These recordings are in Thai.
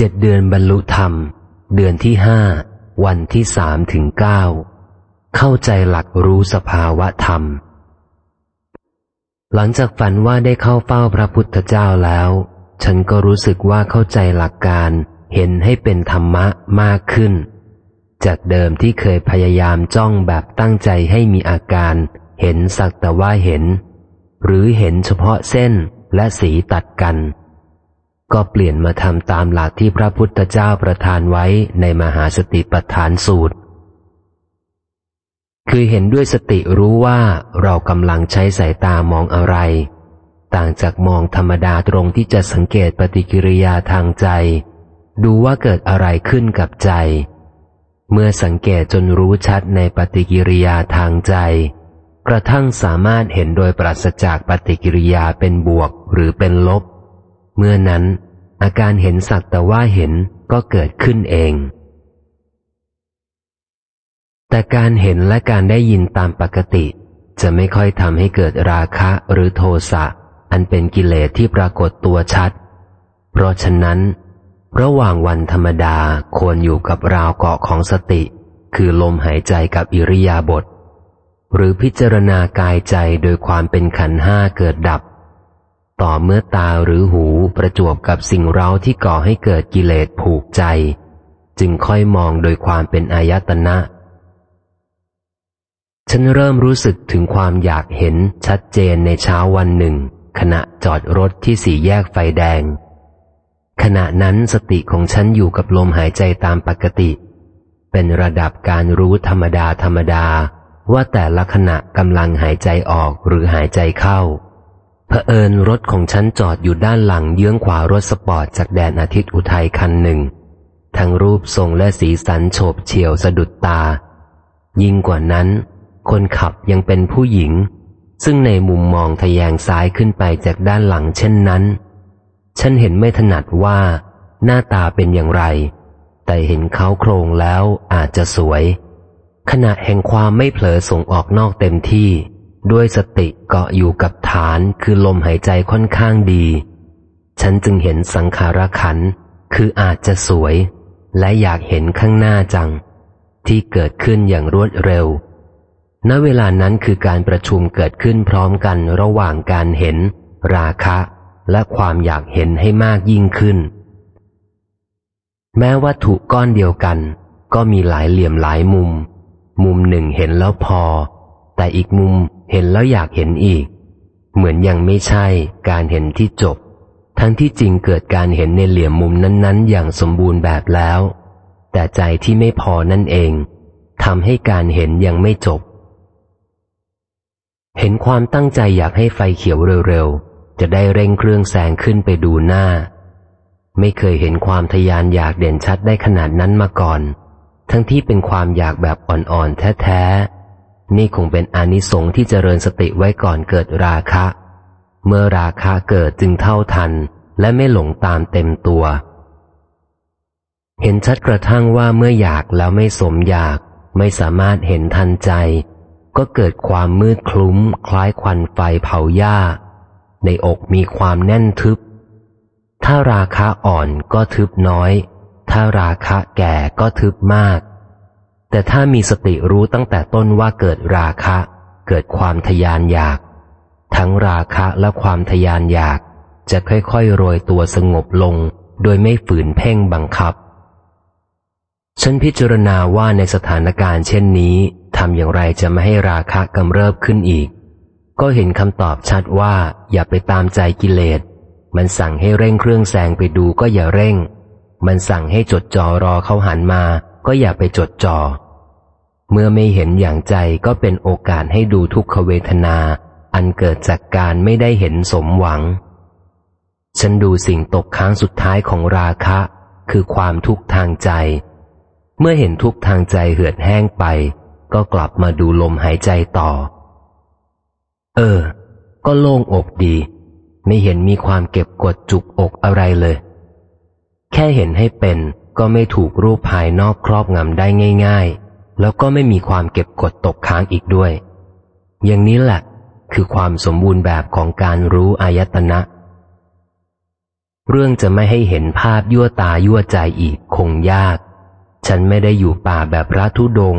เจ็ดเดือนบรรลุธรรม เดือนที่ห้าวันที่สามถึงเก้าเข้าใจหลักรู้สภาวะธรรม หลังจากฝันว่าได้เข้าเฝ้าพระพุทธเจ้าแล้ว ฉันก็รู้สึกว่าเข้าใจหลักการเห็นให้เป็นธรรมะมากขึ้น จากเดิมที่เคยพยายามจ้องแบบตั้งใจให้มีอาการ เห็นสักแต่ว่าเห็น หรือเห็นเฉพาะเส้นและสีตัดกัน ก็เปลี่ยนมาทำตามหลักที่พระพุทธเจ้าประทานไว้ในมหาสติปัฏฐานสูตร คือเห็นด้วยสติรู้ว่าเรากำลังใช้สายตามองอะไร ต่างจากมองธรรมดาตรงที่จะสังเกตปฏิกิริยาทางใจ ดูว่าเกิดอะไรขึ้นกับใจ เมื่อสังเกตจนรู้ชัดในปฏิกิริยาทางใจ กระทั่งสามารถเห็นโดยปราศจากปฏิกิริยาเป็นบวกหรือเป็นลบ เมื่อนั้น อาการเห็นสักแต่ว่าเห็นก็เกิดขึ้นเอง แต่การเห็นและการได้ยินตามปกติ จะไม่ค่อยทำให้เกิดราคะหรือโทสะ อันเป็นกิเลสที่ปรากฏตัวชัด เพราะฉะนั้น ระหว่างวันธรรมดาควรอยู่กับราวเกาะของสติ คือลมหายใจกับอิริยาบถหรือพิจารณากายใจโดยความเป็นขันห้าเกิดดับ ต่อเมื่อตาหรือหูประจวบกับสิ่งเร้าที่ก่อให้เกิดกิเลสผูกใจ จึงค่อยมองโดยความเป็นอายตนะ ฉันเริ่มรู้สึกถึงความอยากเห็นชัดเจนในเช้าวันหนึ่ง ขณะจอดรถที่สี่แยกไฟแดง ขณะนั้นสติของฉันอยู่กับลมหายใจตามปกติ เป็นระดับการรู้ธรรมดาธรรมดาว่าแต่ละขณะกำลังหายใจออกหรือหายใจเข้า เผอิญรถของฉันจอดอยู่ด้านหลังเยื้องขวารถสปอร์ตจากแดนอาทิตย์อุทัยคันหนึ่ง ทั้งรูปทรงและสีสันโฉบเฉี่ยวสะดุดตา ยิ่งกว่านั้น คนขับยังเป็นผู้หญิง ซึ่งในมุมมองทะแยงซ้ายขึ้นไปจากด้านหลังเช่นนั้น ฉันเห็นไม่ถนัดว่าหน้าตาเป็นอย่างไร แต่เห็นเขาโครงแล้วอาจจะสวย ขณะแห่งความไม่เผลอส่งออกนอกเต็มที่ ด้วยสติเกาะอยู่กับฐานคือลมหายใจค่อนข้างดี ฉันจึงเห็นสังขารขันคืออาจจะสวย และอยากเห็นข้างหน้าจัง ที่เกิดขึ้นอย่างรวดเร็ว ณ เวลานั้นคือการประชุมเกิดขึ้นพร้อมกันระหว่างการเห็น ราคะ และความอยากเห็นให้มากยิ่งขึ้น แม้วัตถุก้อนเดียวกัน ก็มีหลายเหลี่ยมหลายมุม มุมหนึ่งเห็นแล้วพอ แต่อีกมุมเห็นแล้วอยากเห็นอีก เหมือนยังไม่ใช่การเห็นที่จบ ทั้งที่จริงเกิดการเห็นในเหลี่ยมมุมนั้น ๆ อย่างสมบูรณ์แบบแล้ว แต่ใจที่ไม่พอนั่นเองทำให้การเห็นยังไม่จบ เห็นความตั้งใจอยากให้ไฟเขียวเร็วๆ จะได้เร่งเครื่องแซงขึ้นไปดูหน้า ไม่เคยเห็นความทยานอยากเด่นชัดได้ขนาดนั้นมาก่อน ทั้งที่เป็นความอยากแบบอ่อนๆแท้ๆ นี่คงเป็นอนิสงส์ที่เจริญสติไว้ก่อนเกิดราคะ เมื่อราคะเกิดจึงเท่าทัน และไม่หลงตามเต็มตัว เห็นชัดกระทั่งว่าเมื่ออยากแล้วไม่สมอยาก ไม่สามารถเห็นทันใจ ก็เกิดความมืดคลุ้ม คล้ายควันไฟเผาหญ้า ในอกมีความแน่นทึบ ถ้าราคะอ่อนก็ทึบน้อย ถ้าราคะแก่ก็ทึบมาก แต่ถ้ามีสติรู้ตั้งแต่ต้นว่าเกิดราคะ เกิดความทยานอยาก ทั้งราคะและความทยานอยาก จะค่อยๆโรยตัวสงบลง โดยไม่ฝืนเพ่งบังคับ ฉันพิจารณาว่าในสถานการณ์เช่นนี้ทำอย่างไรจะไม่ให้ราคะกำเริบขึ้นอีก ก็เห็นคำตอบชัดว่าอย่าไปตามใจกิเลส มันสั่งให้เร่งเครื่องแซงไปดูก็อย่าเร่ง มันสั่งให้จดจ่อรอเขาหันมา ก็อย่าไปจดจอ่อ เมื่อไม่เห็นอย่างใจก็เป็นโอกาสให้ดูทุกขเวทนา อันเกิดจากการไม่ได้เห็นสมหวัง ฉันดูสิ่งตกค้างสุดท้ายของราคะ คือความทุกข์ทางใจ เมื่อเห็นทุกข์ทางใจเหือดแห้งไป ก็กลับมาดูลมหายใจต่อ เออ ก็โล่งอกดี ไม่เห็นมีความเก็บกดจุกอกอะไรเลย แค่เห็นให้เป็น ก็ไม่ถูกรูปภายนอกครอบงำได้ง่าย ๆ แล้วก็ไม่มีความเก็บกดตกค้างอีกด้วย อย่างนี้แหละคือความสมบูรณ์แบบของการรู้อายตนะ เรื่องจะไม่ให้เห็นภาพยั่วตายั่วใจอีกคงยาก ฉันไม่ได้อยู่ป่าแบบพระธุดง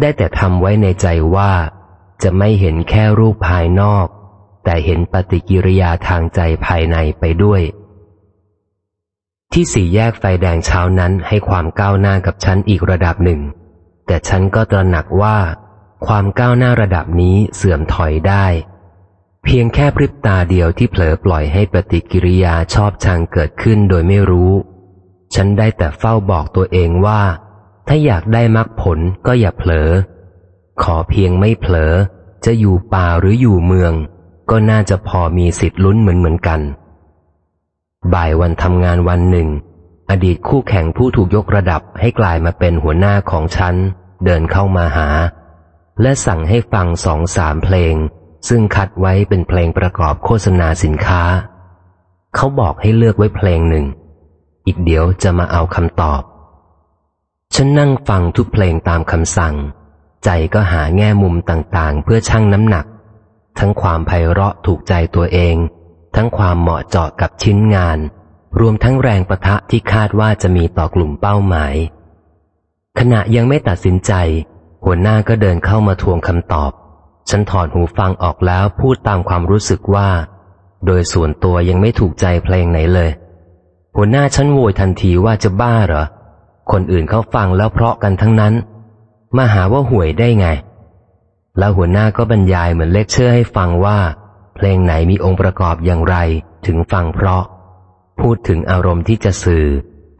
ได้แต่ทำไว้ในใจว่า จะไม่เห็นแค่รูปภายนอก แต่เห็นปฏิกิริยาทางใจภายในไปด้วย ที่สี่แยกไฟแดงเช้านั้นให้ความก้าวหน้ากับฉันอีกระดับหนึ่ง แต่ฉันก็ตระหนักว่า ความก้าวหน้าระดับนี้เสื่อมถอยได้ เพียงแค่พริบตาเดียวที่เผลอปล่อยให้ปฏิกิริยาชอบชังเกิดขึ้นโดยไม่รู้ ฉันได้แต่เฝ้าบอกตัวเองว่า ถ้าอยากได้มรรคผลก็อย่าเผลอ ขอเพียงไม่เผลอ จะอยู่ป่าหรืออยู่เมือง ก็น่าจะพอมีสิทธิ์ลุ้นเหมือนเหมือนกัน บ่ายวันทำงานวันหนึ่ง อดีตคู่แข่งผู้ถูกยกระดับให้กลายมาเป็นหัวหน้าของฉัน เดินเข้ามาหา และสั่งให้ฟังสองสามเพลง ซึ่งคัดไว้เป็นเพลงประกอบโฆษณาสินค้า เขาบอกให้เลือกไว้เพลงหนึ่ง อีกเดี๋ยวจะมาเอาคำตอบ ฉันนั่งฟังทุกเพลงตามคำสั่ง ใจก็หาแง่มุมต่างๆ เพื่อชั่งน้ำหนัก ทั้งความไพเราะถูกใจตัวเอง ทั้งความเหมาะเจาะกับชิ้นงาน รวมทั้งแรงประทะที่คาดว่าจะมีต่อกลุ่มเป้าหมาย ขณะยังไม่ตัดสินใจ หัวหน้าก็เดินเข้ามาทวงคำตอบ ฉันถอดหูฟังออกแล้วพูดตามความรู้สึกว่า โดยส่วนตัวยังไม่ถูกใจเพลงไหนเลย หัวหน้าฉันโวยทันทีว่าจะบ้าเหรอ คนอื่นเขาฟังแล้วเพราะกันทั้งนั้น มาหาว่าห่วยได้ไง แล้วหัวหน้าก็บรรยายเหมือนเลคเชอร์ให้ฟังว่า เพลงไหนมีองค์ประกอบอย่างไรถึงฟังเพราะ พูดถึงอารมณ์ที่จะสื่อ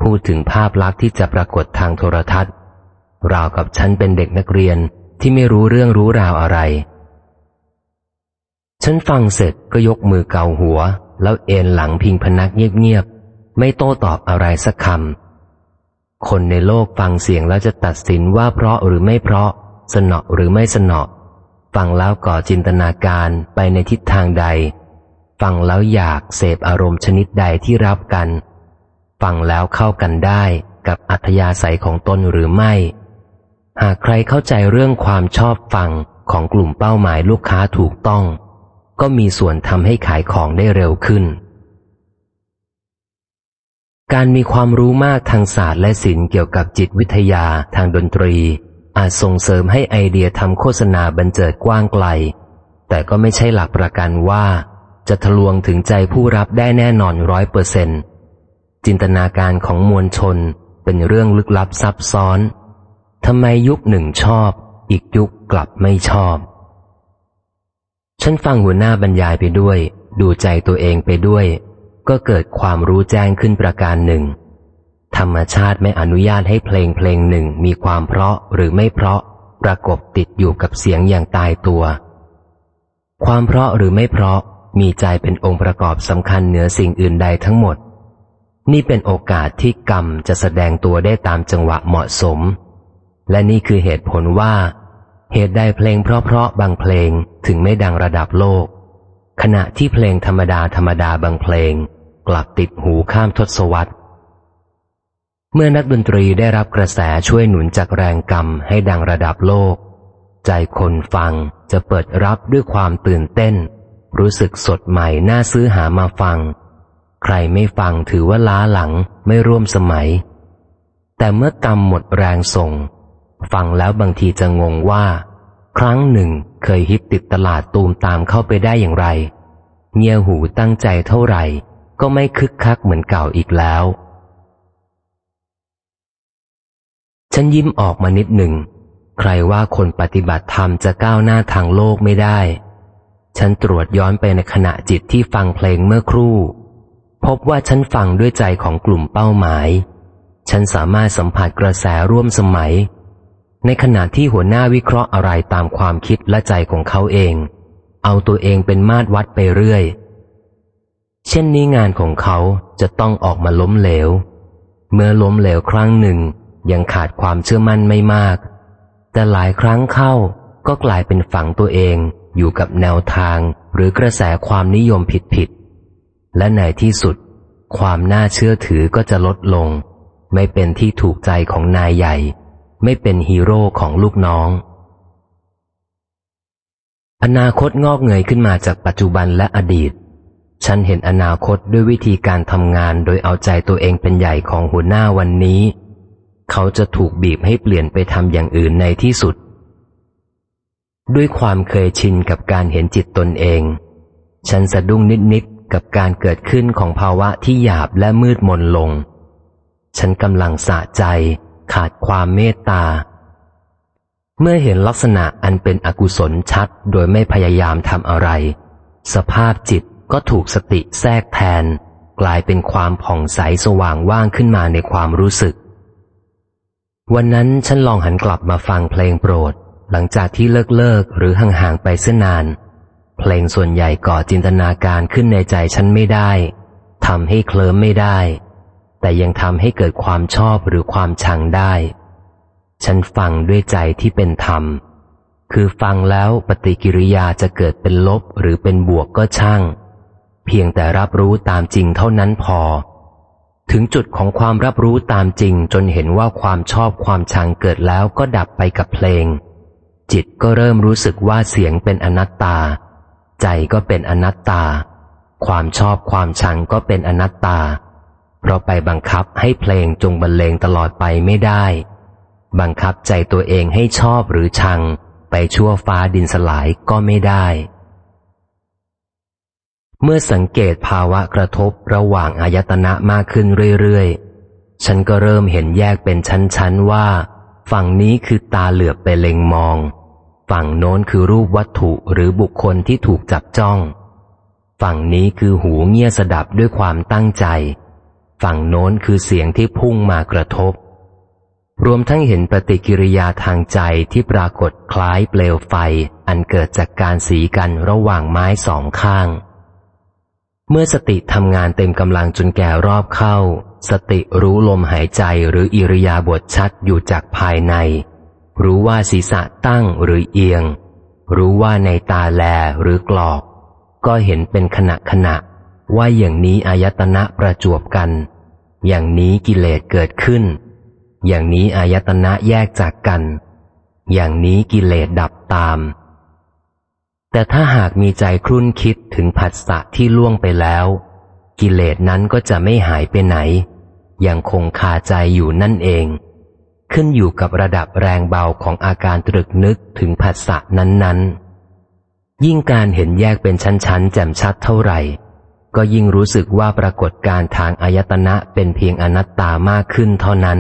พูดถึงภาพลักษณ์ที่จะปรากฏทางโทรทัศน์ ราวกับฉันเป็นเด็กนักเรียนที่ไม่รู้เรื่องรู้ราวอะไร ฉันฟังเสร็จก็ยกมือเกาหัว แล้วเอนหลังพิงพนักเงียบๆ ไม่โต้ตอบอะไรสักคำ คนในโลกฟังเสียงแล้วจะตัดสินว่าเพราะหรือไม่เพราะ สนอหรือไม่สนอ ฟังแล้วก่อจินตนาการไปในทิศทางใด ฟังแล้วอยากเสพอารมณ์ชนิดใดที่รับกัน ฟังแล้วเข้ากันได้กับอัธยาศัยของตนหรือไม่ หากใครเข้าใจเรื่องความชอบฟังของกลุ่มเป้าหมายลูกค้าถูกต้อง ก็มีส่วนทำให้ขายของได้เร็วขึ้น การมีความรู้มากทางศาสตร์และศิลป์เกี่ยวกับจิตวิทยาทางดนตรี อาจส่งเสริมให้ไอเดียทำโฆษณาบันเจิดกว้างไกล แต่ก็ไม่ใช่หลักประกันว่า จะทะลวงถึงใจผู้รับได้แน่นอนร้อยเปอร์เซนจินตนาการของมวลชนเป็นเรื่องลึกลับซับซ้อนทำไมยุคหนึ่งชอบ อีกยุคกลับไม่ชอบ ฉันฟังหัวหน้าบรรยายไปด้วย ดูใจตัวเองไปด้วย ก็เกิดความรู้แจ้งขึ้นประการหนึ่ง ธรรมชาติไม่อนุญาตให้เพลงเพลงหนึ่งมีความเพราะหรือไม่เพราะ ประกบติดอยู่กับเสียงอย่างตายตัว ความเพราะหรือไม่เพราะมีใจเป็นองค์ประกอบสำคัญเหนือสิ่งอื่นใดทั้งหมด นี่เป็นโอกาสที่กรรมจะแสดงตัวได้ตามจังหวะเหมาะสม และนี่คือเหตุผลว่า เหตุใดเพลงเพราะๆบางเพลงถึงไม่ดังระดับโลก ขณะที่เพลงธรรมดาธรรมดาบางเพลง กลับติดหูข้ามทศวรรษ เมื่อนักดนตรีได้รับกระแสช่วยหนุนจากแรงกรรมให้ดังระดับโลก ใจคนฟังจะเปิดรับด้วยความตื่นเต้น รู้สึกสดใหม่น่าซื้อหามาฟัง ใครไม่ฟังถือว่าล้าหลังไม่ร่วมสมัย แต่เมื่อกรรมหมดแรงส่ง ฟังแล้วบางทีจะงงว่า ครั้งหนึ่งเคยฮิตติดตลาดตูมตามเข้าไปได้อย่างไรเงียหูตั้งใจเท่าไหร่ ก็ไม่คึกคักเหมือนเก่าอีกแล้ว ฉันยิ้มออกมานิดหนึ่ง ใครว่าคนปฏิบัติธรรมจะก้าวหน้าทางโลกไม่ได้ ฉันตรวจย้อนไปในขณะจิตที่ฟังเพลงเมื่อครู่ พบว่าฉันฟังด้วยใจของกลุ่มเป้าหมาย ฉันสามารถสัมผัสกระแสร่วมสมัย ในขณะที่หัวหน้าวิเคราะห์อะไรตามความคิดและใจของเขาเอง เอาตัวเองเป็นมาตรวัดไปเรื่อย เช่นนี้งานของเขาจะต้องออกมาล้มเหลว เมื่อล้มเหลวครั้งหนึ่ง ยังขาดความเชื่อมั่นไม่มาก แต่หลายครั้งเข้าก็กลายเป็นฝังตัวเองอยู่กับแนวทางหรือกระแสความนิยมผิดๆ และในที่สุด ความน่าเชื่อถือก็จะลดลง ไม่เป็นที่ถูกใจของนายใหญ่ ไม่เป็นฮีโร่ของลูกน้อง อนาคตงอกเงยขึ้นมาจากปัจจุบันและอดีตฉฉันเห็นอนาคตด้วยวิธีการทำงานโดยเอาใจตัวเองเป็นใหญ่ของหัวหน้าวันนี้ เขาจะถูกบีบให้เปลี่ยนไปทำอย่างอื่นในที่สุด ด้วยความเคยชินกับการเห็นจิตตนเอง ฉันสะดุ้งนิดๆกับการเกิดขึ้นของภาวะที่หยาบและมืดมนลง ฉันกำลังสะใจ ขาดความเมตตา เมื่อเห็นลักษณะอันเป็นอกุศลชัดโดยไม่พยายามทำอะไร สภาพจิตก็ถูกสติแทรกแทน กลายเป็นความผ่องใสสว่างว่างขึ้นมาในความรู้สึก วันนั้นฉันลองหันกลับมาฟังเพลงโปรด หลังจากที่เลิกเลิกหรือห่างๆไปเส้นนาน เพลงส่วนใหญ่ก่อจินตนาการขึ้นในใจฉันไม่ได้ทำให้เคลิ้มไม่ได้ แต่ยังทำให้เกิดความชอบหรือความชังได้ ฉันฟังด้วยใจที่เป็นธรรม คือฟังแล้วปฏิกิริยาจะเกิดเป็นลบหรือเป็นบวกก็ช่าง เพียงแต่รับรู้ตามจริงเท่านั้นพอ ถึงจุดของความรับรู้ตามจริงจนเห็นว่าความชอบความชังเกิดแล้วก็ดับไปกับเพลง จิตก็เริ่มรู้สึกว่าเสียงเป็นอนัตตา ใจก็เป็นอนัตตา ความชอบความชังก็เป็นอนัตตา เพราะไปบังคับให้เพลงจงบรรเลงตลอดไปไม่ได้ บังคับใจตัวเองให้ชอบหรือชัง ไปชั่วฟ้าดินสลายก็ไม่ได้ เมื่อสังเกตภาวะกระทบระหว่างอายตนะมากขึ้นเรื่อยๆ ฉันก็เริ่มเห็นแยกเป็นชั้นๆว่า ฝั่งนี้คือตาเหลือบไปเล็งมอง ฝั่งโน้นคือรูปวัตถุหรือบุคคลที่ถูกจับจ้อง ฝั่งนี้คือหูเงี่ยสดับด้วยความตั้งใจ ฝั่งโน้นคือเสียงที่พุ่งมากระทบ รวมทั้งเห็นปฏิกิริยาทางใจที่ปรากฏคล้ายเปลวไฟ อันเกิดจากการสีกันระหว่างไม้สองข้าง เมื่อสติทำงานเต็มกำลังจนแก่รอบเข้า สติรู้ลมหายใจหรืออิริยาบถชัดอยู่จากภายใน รู้ว่าศีรษะตั้งหรือเอียง รู้ว่าในตาแลหรือกรอก ก็เห็นเป็นขณะขณะ ว่าอย่างนี้อายตนะประจวบกัน อย่างนี้กิเลสเกิดขึ้น อย่างนี้อายตนะแยกจากกัน อย่างนี้กิเลสดับตาม แต่ถ้าหากมีใจครุ่นคิดถึงผัสสะที่ล่วงไปแล้ว กิเลสนั้นก็จะไม่หายไปไหน ยังคงคาใจอยู่นั่นเอง ขึ้นอยู่กับระดับแรงเบาของอาการตรึกนึกถึงผัสสะนั้นๆ ยิ่งการเห็นแยกเป็นชั้นๆ แจ่มชัดเท่าไหร่ ก็ยิ่งรู้สึกว่าปรากฏการทางอายตนะเป็นเพียงอนัตตามากขึ้นเท่านั้น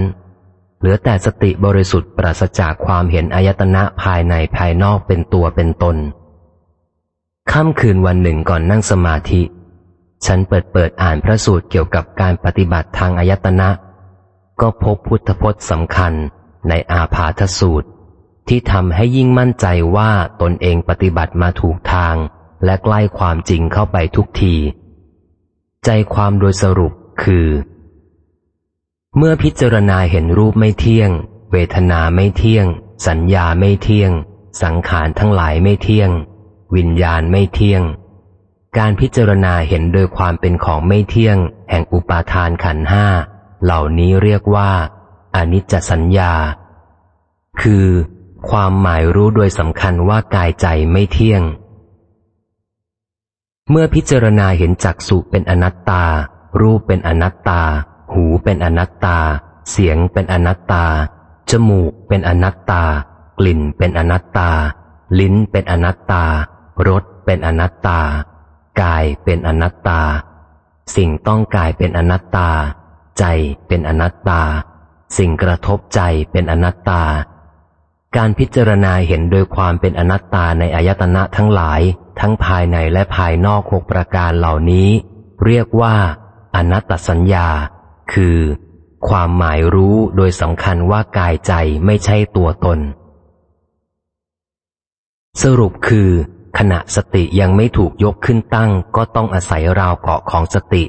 เหลือแต่สติบริสุทธิ์ปราศจากความเห็นอายตนะภายในภายนอกเป็นตัวเป็นตน ค่ำคืนวันหนึ่งก่อนนั่งสมาธิ ฉันเปิดเปิดอ่านพระสูตรเกี่ยวกับการปฏิบัติทางอายตนะ ก็พบพุทธพจน์สำคัญในอาพาธสูตร ที่ทำให้ยิ่งมั่นใจว่าตนเองปฏิบัติมาถูกทาง และใกล้ความจริงเข้าไปทุกที ใจความโดยสรุปคือ เมื่อพิจารณาเห็นรูปไม่เที่ยง เวทนาไม่เที่ยง สัญญาไม่เที่ยง สังขารทั้งหลายไม่เที่ยง วิญญาณไม่เที่ยง การพิจารณาเห็นโดยความเป็นของไม่เที่ยง แห่งอุปาทานขันห้าเหล่านี้เรียกว่าอนิจจสัญญา คือความหมายรู้โดยสำคัญว่ากายใจไม่เที่ยง เมื่อพิจารณาเห็นจักสุเป็นอนัตตา รูปเป็นอนัตตา หูเป็นอนัตตา เสียงเป็นอนัตตา จมูกเป็นอนัตตา กลิ่นเป็นอนัตตา ลิ้นเป็นอนัตตา รสเป็นอนัตตา กายเป็นอนัตตา สิ่งต้องกายเป็นอนัตตา ใจเป็นอนัตตา สิ่งกระทบใจเป็นอนัตตา การพิจารณาเห็นโดยความเป็นอนัตตาในอายตนะทั้งหลาย ทั้งภายในและภายนอกหกประการเหล่านี้ เรียกว่า อนัตตสัญญา คือ ความหมายรู้โดยสำคัญว่ากายใจไม่ใช่ตัวตนสรุปคือ ขณะสติยังไม่ถูกยกขึ้นตั้ง ก็ต้องอาศัยราวเกาะของสติ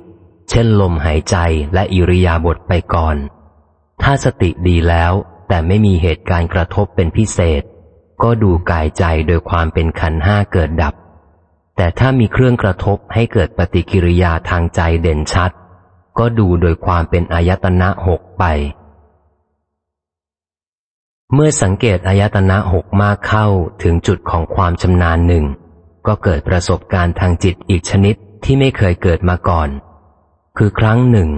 เช่นลมหายใจและอิริยาบถไปก่อน ถ้าสติดีแล้ว แต่ไม่มีเหตุการณ์กระทบเป็นพิเศษ ก็ดูกายใจโดยความเป็นขันห้าเกิดดับ แต่ถ้ามีเครื่องกระทบให้เกิดปฏิกิริยาทางใจเด่นชัด ก็ดูโดยความเป็นอายตนะหกไป เมื่อสังเกตอายตนะหกมากเข้าถึงจุดของความชำนาญหนึ่ง ก็เกิดประสบการณ์ทางจิตอีกชนิดที่ไม่เคยเกิดมาก่อน คือครั้งหนึ่ง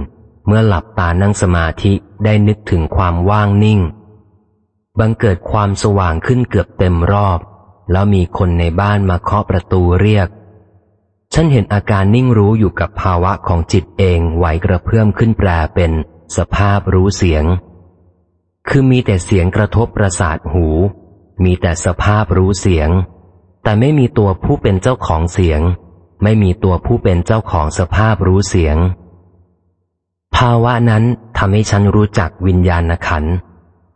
เมื่อหลับตานั่งสมาธิได้นึกถึงความว่างนิ่ง บังเกิดความสว่างขึ้นเกือบเต็มรอบ แล้วมีคนในบ้านมาเคาะประตูเรียก ฉันเห็นอาการนิ่งรู้อยู่กับภาวะของจิตเองไหวกระเพื่อมขึ้นแปลเป็น สภาพรู้เสียง คือมีแต่เสียงกระทบประสาทหู มีแต่สภาพรู้เสียง แต่ไม่มีตัวผู้เป็นเจ้าของเสียง ไม่มีตัวผู้เป็นเจ้าของสภาพรู้เสียง ภาวะนั้นทำให้ฉันรู้จักวิญญาณขัน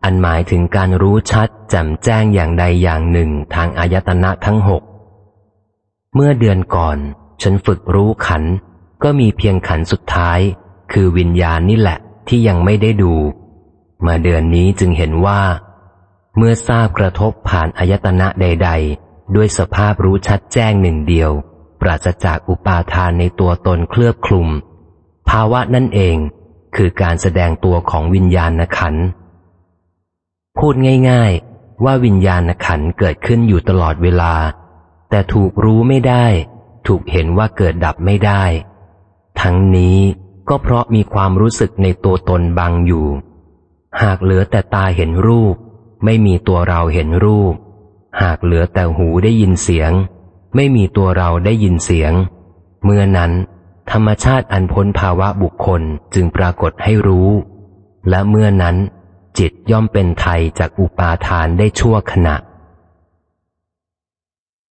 อันหมายถึงการรู้ชัดแจ่มแจ้งอย่างใดอย่างหนึ่งทางอายตนะทั้งหก เมื่อเดือนก่อน ฉันฝึกรู้ขัน ก็มีเพียงขันสุดท้าย คือวิญญาณนี่แหละที่ยังไม่ได้ดู มาเดือนนี้จึงเห็นว่า เมื่อทราบกระทบผ่านอายตนะใด ๆ ด้วยสภาพรู้ชัดแจ้งหนึ่งเดียว ปราศจากอุปาทานในตัวตนเคลือบคลุม ภาวะนั่นเองคือการแสดงตัวของวิญญาณขัน พูดง่าย ๆ ว่าวิญญาณขันเกิดขึ้นอยู่ตลอดเวลา แต่ถูกรู้ไม่ได้ ถูกเห็นว่าเกิดดับไม่ได้ ทั้งนี้ก็เพราะมีความรู้สึกในตัวตนบังอยู่ หากเหลือแต่ตาเห็นรูป ไม่มีตัวเราเห็นรูป หากเหลือแต่หูได้ยินเสียง ไม่มีตัวเราได้ยินเสียง เมื่อนั้น ธรรมชาติอันพ้นภาวะบุคคลจึงปรากฏให้รู้ และเมื่อนั้น จิตย่อมเป็นไทยจากอุปาทานได้ชั่วขณะ